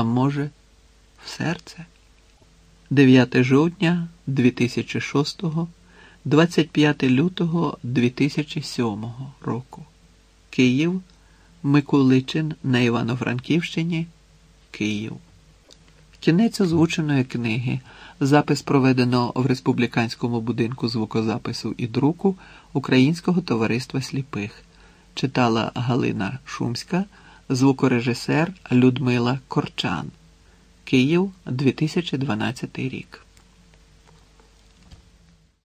а може, в серце. 9 жовтня 2006, 25 лютого 2007 року. Київ, Микуличин на Івано-Франківщині, Київ. Кінець озвученої книги. Запис проведено в Республіканському будинку звукозапису і друку Українського товариства сліпих. Читала Галина Шумська, звукорежисер Людмила Корчан. Київ, 2012 рік.